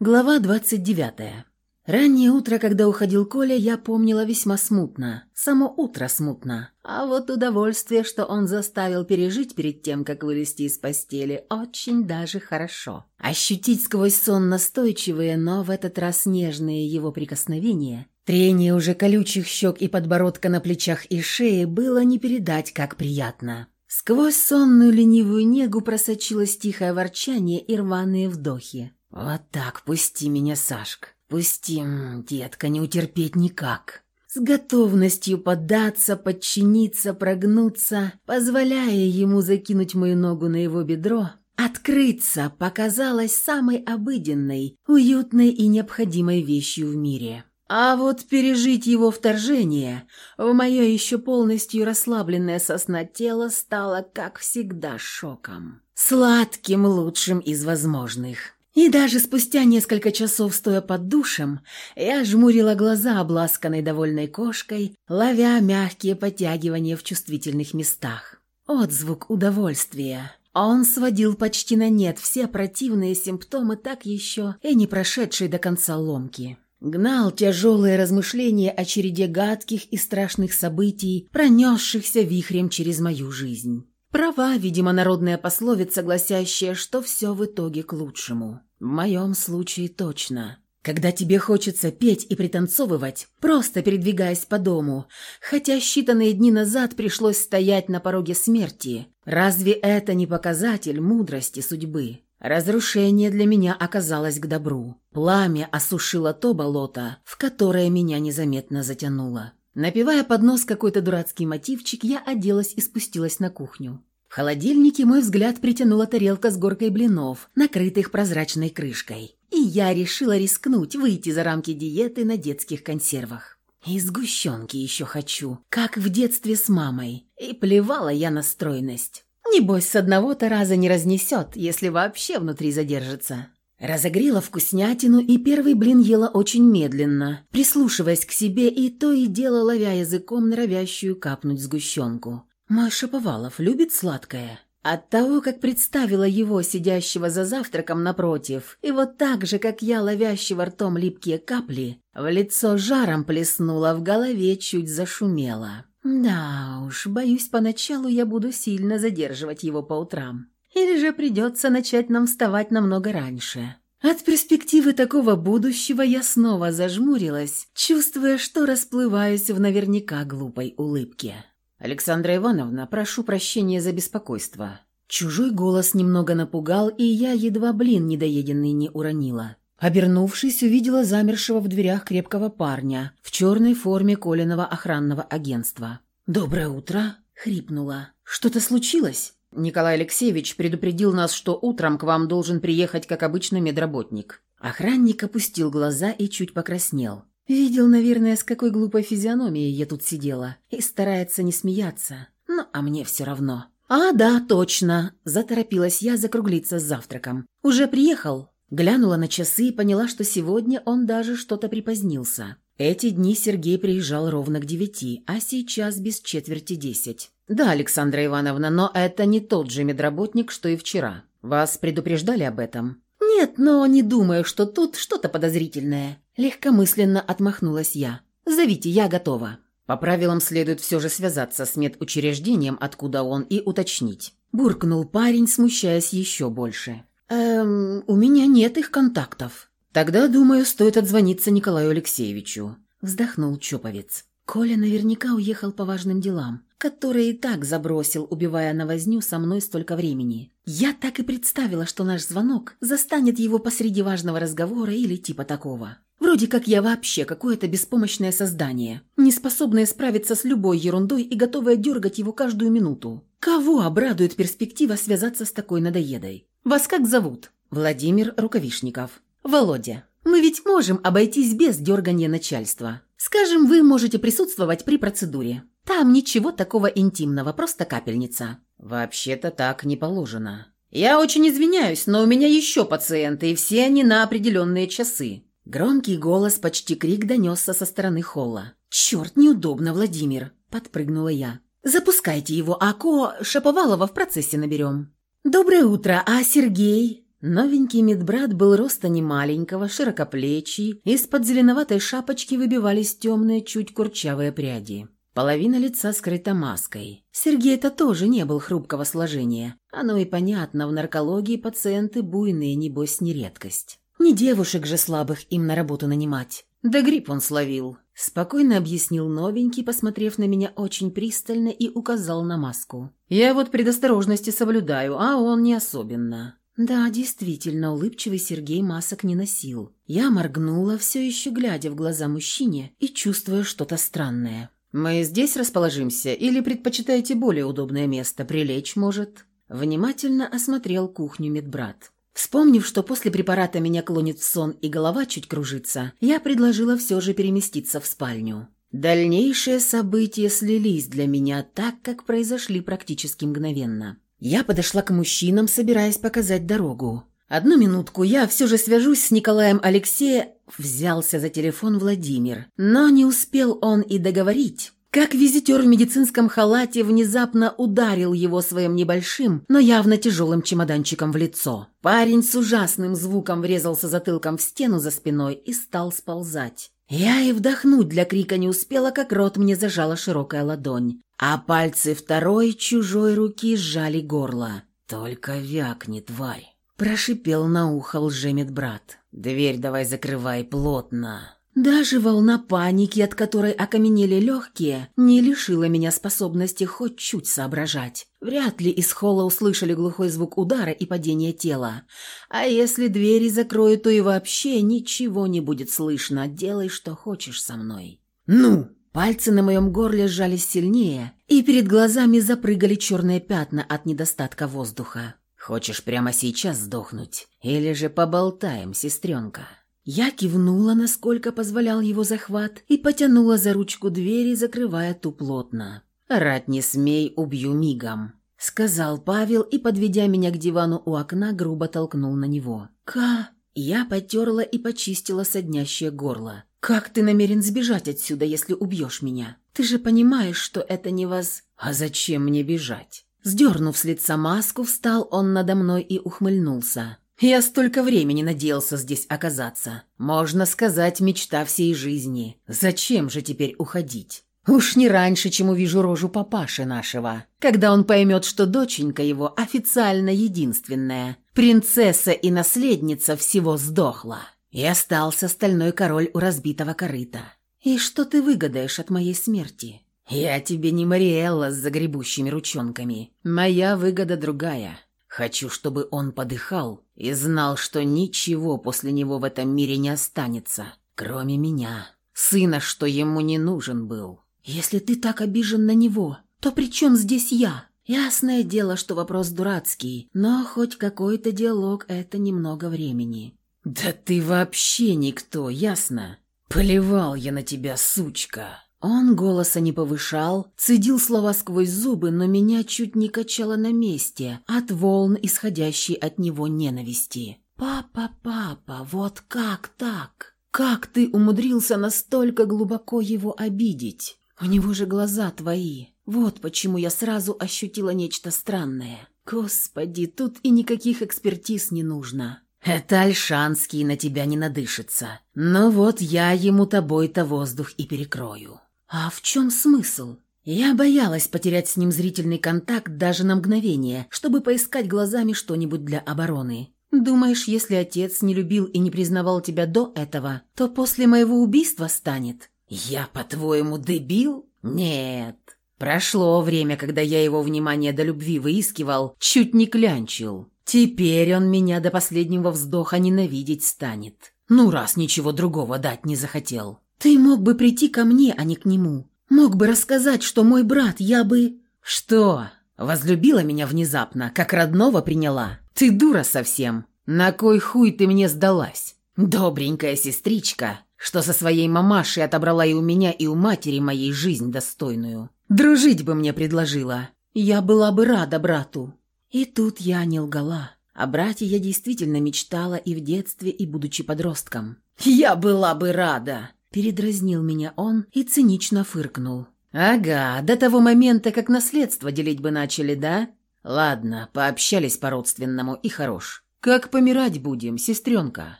Глава 29. Раннее утро, когда уходил Коля, я помнила весьма смутно. Само утро смутно. А вот удовольствие, что он заставил пережить перед тем, как вылезти из постели, очень даже хорошо. Ощутить сквозь сон настойчивые, но в этот раз нежные его прикосновения, трение уже колючих щек и подбородка на плечах и шее было не передать, как приятно. Сквозь сонную ленивую негу просочилось тихое ворчание и рваные вдохи. «Вот так, пусти меня, Сашка, пусти, детка, не утерпеть никак». С готовностью поддаться, подчиниться, прогнуться, позволяя ему закинуть мою ногу на его бедро, открыться показалось самой обыденной, уютной и необходимой вещью в мире. А вот пережить его вторжение в мое еще полностью расслабленное сосна тело стало, как всегда, шоком. Сладким лучшим из возможных. И даже спустя несколько часов, стоя под душем, я жмурила глаза обласканной довольной кошкой, ловя мягкие подтягивания в чувствительных местах. Отзвук удовольствия. Он сводил почти на нет все противные симптомы так еще и не прошедшей до конца ломки. Гнал тяжелые размышления о череде гадких и страшных событий, пронесшихся вихрем через мою жизнь. Права, видимо, народная пословица, гласящая, что все в итоге к лучшему. В моем случае точно. Когда тебе хочется петь и пританцовывать, просто передвигаясь по дому, хотя считанные дни назад пришлось стоять на пороге смерти, разве это не показатель мудрости судьбы? Разрушение для меня оказалось к добру. Пламя осушило то болото, в которое меня незаметно затянуло. Напевая под нос какой-то дурацкий мотивчик, я оделась и спустилась на кухню. В холодильнике мой взгляд притянула тарелка с горкой блинов, накрытых прозрачной крышкой. И я решила рискнуть выйти за рамки диеты на детских консервах. И сгущенки еще хочу, как в детстве с мамой. И плевала я на стройность. Небось, с одного-то раза не разнесет, если вообще внутри задержится. Разогрела вкуснятину, и первый блин ела очень медленно, прислушиваясь к себе и то и дело ловя языком норовящую капнуть сгущенку. Мой Шаповалов любит сладкое. От того, как представила его, сидящего за завтраком напротив, и вот так же, как я, ловящего ртом липкие капли, в лицо жаром плеснуло, в голове чуть зашумело. Да уж, боюсь, поначалу я буду сильно задерживать его по утрам. Или же придется начать нам вставать намного раньше. От перспективы такого будущего я снова зажмурилась, чувствуя, что расплываюсь в наверняка глупой улыбке. «Александра Ивановна, прошу прощения за беспокойство». Чужой голос немного напугал, и я едва блин недоеденный не уронила. Обернувшись, увидела замершего в дверях крепкого парня в черной форме Колиного охранного агентства. «Доброе утро!» — хрипнула. «Что-то случилось?» «Николай Алексеевич предупредил нас, что утром к вам должен приехать, как обычно, медработник». Охранник опустил глаза и чуть покраснел. Видел, наверное, с какой глупой физиономией я тут сидела. И старается не смеяться. Ну, а мне все равно. «А, да, точно!» – заторопилась я закруглиться с завтраком. «Уже приехал?» Глянула на часы и поняла, что сегодня он даже что-то припозднился. Эти дни Сергей приезжал ровно к девяти, а сейчас без четверти десять. «Да, Александра Ивановна, но это не тот же медработник, что и вчера. Вас предупреждали об этом?» «Нет, но не думаю, что тут что-то подозрительное. Легкомысленно отмахнулась я. «Зовите, я готова». По правилам следует все же связаться с медучреждением, откуда он, и уточнить. Буркнул парень, смущаясь еще больше. «Эм, у меня нет их контактов». «Тогда, думаю, стоит отзвониться Николаю Алексеевичу», – вздохнул Чоповец. Коля наверняка уехал по важным делам, которые и так забросил, убивая на возню со мной столько времени. Я так и представила, что наш звонок застанет его посреди важного разговора или типа такого. Вроде как я вообще какое-то беспомощное создание, не способное справиться с любой ерундой и готовое дергать его каждую минуту. Кого обрадует перспектива связаться с такой надоедой? Вас как зовут? Владимир Рукавишников. Володя. Мы ведь можем обойтись без дергания начальства. Скажем, вы можете присутствовать при процедуре. Там ничего такого интимного, просто капельница. Вообще-то так не положено. Я очень извиняюсь, но у меня еще пациенты, и все они на определенные часы. Громкий голос, почти крик донесся со стороны холла. «Черт, неудобно, Владимир!» – подпрыгнула я. «Запускайте его, а Ко Шаповалова в процессе наберем». «Доброе утро, а Сергей?» Новенький медбрат был роста немаленького, широкоплечий, из-под зеленоватой шапочки выбивались темные, чуть курчавые пряди. Половина лица скрыта маской. Сергей-то тоже не был хрупкого сложения. Оно и понятно, в наркологии пациенты буйные, небось, не редкость. Не девушек же слабых им на работу нанимать. Да грипп он словил. Спокойно объяснил новенький, посмотрев на меня очень пристально и указал на маску. «Я вот предосторожности соблюдаю, а он не особенно». Да, действительно, улыбчивый Сергей масок не носил. Я моргнула, все еще глядя в глаза мужчине и чувствуя что-то странное. «Мы здесь расположимся или предпочитаете более удобное место? Прилечь, может?» Внимательно осмотрел кухню медбрат. Вспомнив, что после препарата меня клонит в сон и голова чуть кружится, я предложила все же переместиться в спальню. Дальнейшие события слились для меня так, как произошли практически мгновенно. Я подошла к мужчинам, собираясь показать дорогу. Одну минутку, я все же свяжусь с Николаем Алексея Взялся за телефон Владимир, но не успел он и договорить, как визитер в медицинском халате внезапно ударил его своим небольшим, но явно тяжелым чемоданчиком в лицо. Парень с ужасным звуком врезался затылком в стену за спиной и стал сползать. Я и вдохнуть для крика не успела, как рот мне зажала широкая ладонь, а пальцы второй чужой руки сжали горло. «Только вякни, тварь!» Прошипел на ухо лжемедбрат. «Дверь давай закрывай плотно». Даже волна паники, от которой окаменели легкие, не лишила меня способности хоть чуть соображать. Вряд ли из холла услышали глухой звук удара и падения тела. А если двери закроют, то и вообще ничего не будет слышно. Делай, что хочешь со мной. «Ну!» Пальцы на моем горле сжались сильнее, и перед глазами запрыгали черные пятна от недостатка воздуха. Хочешь прямо сейчас сдохнуть? Или же поболтаем, сестренка?» Я кивнула, насколько позволял его захват, и потянула за ручку двери, закрывая ту плотно. «Рать не смей, убью мигом», — сказал Павел и, подведя меня к дивану у окна, грубо толкнул на него. «Ка...» Я потерла и почистила соднящее горло. «Как ты намерен сбежать отсюда, если убьешь меня? Ты же понимаешь, что это не воз...» «А зачем мне бежать?» Сдернув с лица маску, встал он надо мной и ухмыльнулся. «Я столько времени надеялся здесь оказаться. Можно сказать, мечта всей жизни. Зачем же теперь уходить? Уж не раньше, чем увижу рожу папаши нашего, когда он поймет, что доченька его официально единственная, принцесса и наследница всего сдохла. И остался стальной король у разбитого корыта. И что ты выгадаешь от моей смерти?» «Я тебе не Мариэлла с загребущими ручонками. Моя выгода другая. Хочу, чтобы он подыхал и знал, что ничего после него в этом мире не останется, кроме меня, сына, что ему не нужен был». «Если ты так обижен на него, то при чем здесь я?» Ясное дело, что вопрос дурацкий, но хоть какой-то диалог – это немного времени. «Да ты вообще никто, ясно? Плевал я на тебя, сучка!» Он голоса не повышал, цедил слова сквозь зубы, но меня чуть не качало на месте от волн, исходящей от него ненависти. «Папа, папа, вот как так? Как ты умудрился настолько глубоко его обидеть? У него же глаза твои. Вот почему я сразу ощутила нечто странное. Господи, тут и никаких экспертиз не нужно. Это Альшанский на тебя не надышится. Но вот я ему тобой-то воздух и перекрою». А в чем смысл? Я боялась потерять с ним зрительный контакт даже на мгновение, чтобы поискать глазами что-нибудь для обороны. Думаешь, если отец не любил и не признавал тебя до этого, то после моего убийства станет? Я, по-твоему, дебил? Нет. Прошло время, когда я его внимание до любви выискивал, чуть не клянчил. Теперь он меня до последнего вздоха ненавидеть станет. Ну, раз ничего другого дать не захотел. «Ты мог бы прийти ко мне, а не к нему. Мог бы рассказать, что мой брат, я бы...» «Что? Возлюбила меня внезапно, как родного приняла? Ты дура совсем. На кой хуй ты мне сдалась? Добренькая сестричка, что со своей мамашей отобрала и у меня, и у матери моей жизнь достойную. Дружить бы мне предложила. Я была бы рада брату». И тут я не лгала. О брате я действительно мечтала и в детстве, и будучи подростком. «Я была бы рада!» Передразнил меня он и цинично фыркнул. «Ага, до того момента, как наследство делить бы начали, да? Ладно, пообщались по-родственному и хорош. «Как помирать будем, сестренка?»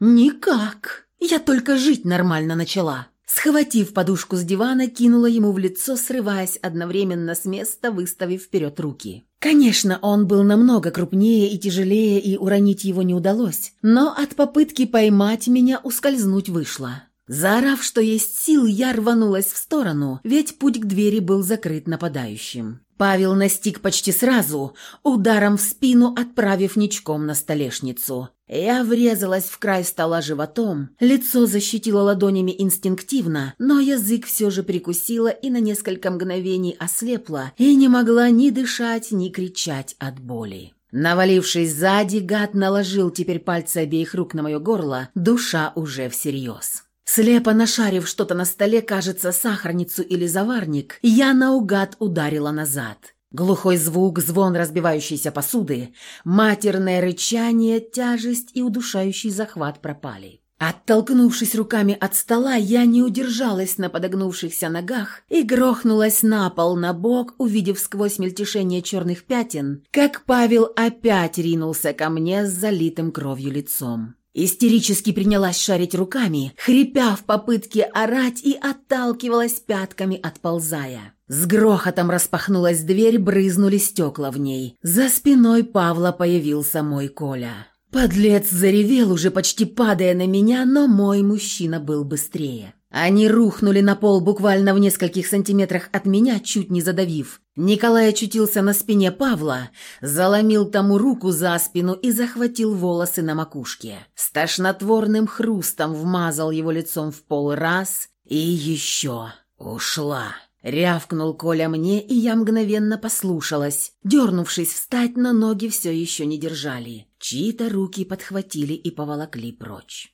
«Никак. Я только жить нормально начала». Схватив подушку с дивана, кинула ему в лицо, срываясь одновременно с места, выставив вперед руки. Конечно, он был намного крупнее и тяжелее, и уронить его не удалось, но от попытки поймать меня ускользнуть вышло. Заорав, что есть сил, я рванулась в сторону, ведь путь к двери был закрыт нападающим. Павел настиг почти сразу, ударом в спину отправив ничком на столешницу. Я врезалась в край стола животом, лицо защитило ладонями инстинктивно, но язык все же прикусила и на несколько мгновений ослепла и не могла ни дышать, ни кричать от боли. Навалившись сзади, гад наложил теперь пальцы обеих рук на мое горло, душа уже всерьез. Слепо нашарив что-то на столе, кажется, сахарницу или заварник, я наугад ударила назад. Глухой звук, звон разбивающейся посуды, матерное рычание, тяжесть и удушающий захват пропали. Оттолкнувшись руками от стола, я не удержалась на подогнувшихся ногах и грохнулась на пол на бок, увидев сквозь мельтешение черных пятен, как Павел опять ринулся ко мне с залитым кровью лицом. Истерически принялась шарить руками, хрипя в попытке орать и отталкивалась пятками, отползая. С грохотом распахнулась дверь, брызнули стекла в ней. За спиной Павла появился мой Коля. Подлец заревел, уже почти падая на меня, но мой мужчина был быстрее. Они рухнули на пол буквально в нескольких сантиметрах от меня, чуть не задавив. Николай очутился на спине Павла, заломил тому руку за спину и захватил волосы на макушке. С тошнотворным хрустом вмазал его лицом в пол раз и еще. «Ушла!» Рявкнул Коля мне, и я мгновенно послушалась, дернувшись встать, но ноги все еще не держали. Чьи-то руки подхватили и поволокли прочь.